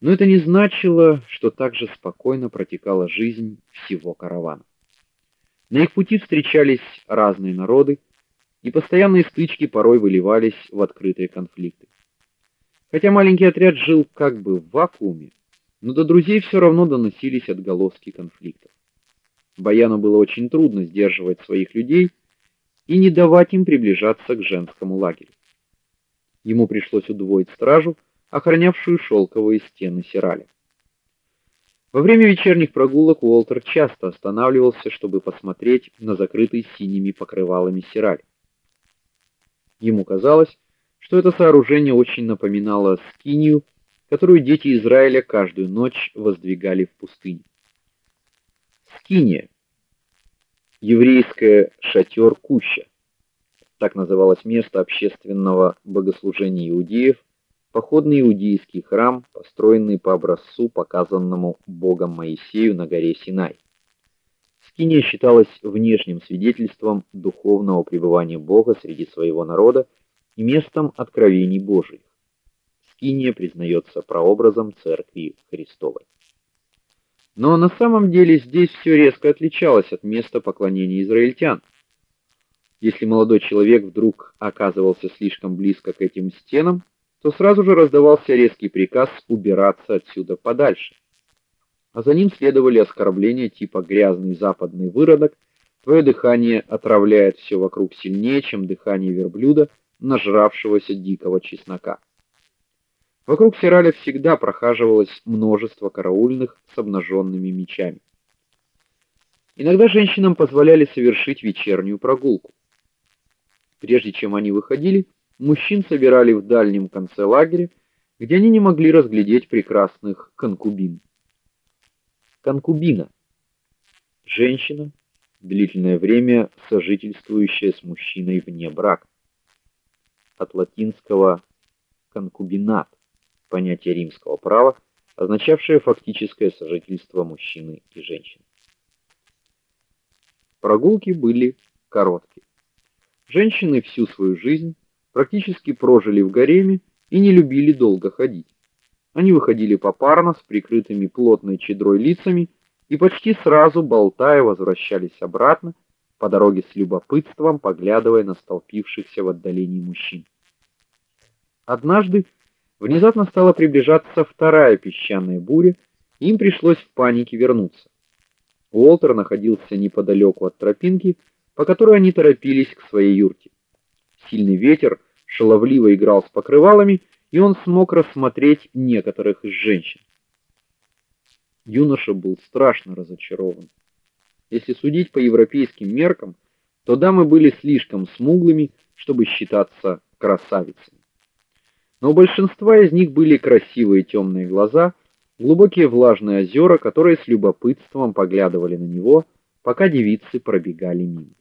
Но это не значило, что так же спокойно протекала жизнь всего каравана. На их пути встречались разные народы, и постоянные стычки порой выливались в открытые конфликты. Хотя маленький отряд жил как бы в вакууме, но до друзей все равно доносились отголоски конфликтов. Баяну было очень трудно сдерживать своих людей и не давать им приближаться к женскому лагерю. Ему пришлось удвоить стражу, охранявшую шелковые стены Сираля. Во время вечерних прогулок Уолтер часто останавливался, чтобы посмотреть на закрытый синими покрывалами Сираль. Ему казалось, что это сооружение очень напоминало скинию, которую дети Израиля каждую ночь воздвигали в пустыне. Скиния еврейское шатер Куща. Так называлось место общественного богослужения иудеев, походный иудейский храм, построенный по образцу, показанному Богом Моисею на горе Синай. Скиния считалась внешним свидетельством духовного пребывания Бога среди своего народа и местом откровений Божьих. Скиния признается прообразом церкви Христовой. Но на самом деле здесь все резко отличалось от места поклонения израильтян. Если молодой человек вдруг оказывался слишком близко к этим стенам, то сразу же раздавался резкий приказ убираться отсюда подальше. А за ним следовали оскорбления типа грязный западный выродок, твое дыхание отравляет все вокруг сильнее, чем дыхание верблюда, нажравшегося дикого чеснока. Вокруг Сираля всегда прохаживалось множество караульных с обнаженными мечами. Иногда женщинам позволяли совершить вечернюю прогулку. Прежде чем они выходили, мужчин собирали в дальнем конце лагеря, где они не могли разглядеть прекрасных конкубин. Конкубина женщина, длительное время сожительствующая с мужчиной вне брака. От латинского конкубинат, понятие римского права, означавшее фактическое сожительство мужчины и женщины. Прогулки были короткие. Женщины всю свою жизнь практически прожили в гареме и не любили долго ходить. Они выходили попарно с прикрытыми плотной чадрой лицами и почти сразу болтая возвращались обратно, по дороге с любопытством поглядывая на столпившихся в отдалении мужчин. Однажды внезапно стала приближаться вторая песчаная буря, и им пришлось в панике вернуться. Уолтер находился неподалеку от тропинки, по которой они торопились к своей юрте. Сильный ветер шаловливо играл с покрывалами, и он смог рассмотреть некоторых из женщин. Юноша был страшно разочарован. Если судить по европейским меркам, то дамы были слишком смуглыми, чтобы считаться красавицами. Но у большинства из них были красивые темные глаза, глубокие влажные озера, которые с любопытством поглядывали на него, пока девицы пробегали мимо.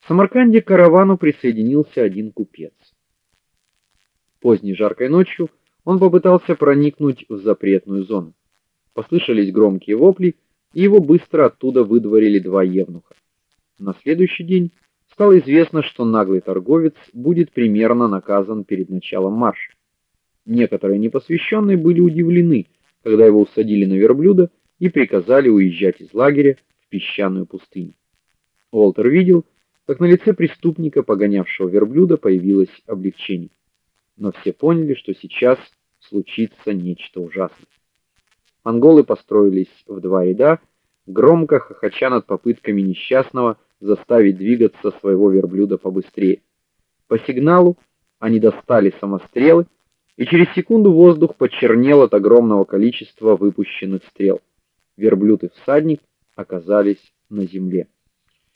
В Самарканде к каравану присоединился один купец. Поздней жаркой ночью он попытался проникнуть в запретную зону. Послышались громкие вопли, и его быстро оттуда выдворили два евнуха. На следующий день стало известно, что наглый торговец будет примерно наказан перед началом марша. Некоторые непосвященные были удивлены, когда его усадили на верблюда и приказали уезжать из лагеря в песчаную пустыню. Уолтер видел, как на лице преступника, погонявшего верблюда, появилось облегчение. Но все поняли, что сейчас случится нечто ужасное. Монголы построились в два ряда, громко хохоча над попытками несчастного заставить двигаться своего верблюда побыстрее. По сигналу они достали самострелы, и через секунду воздух почернел от огромного количества выпущенных стрел. Верблюд и всадник оказались на земле.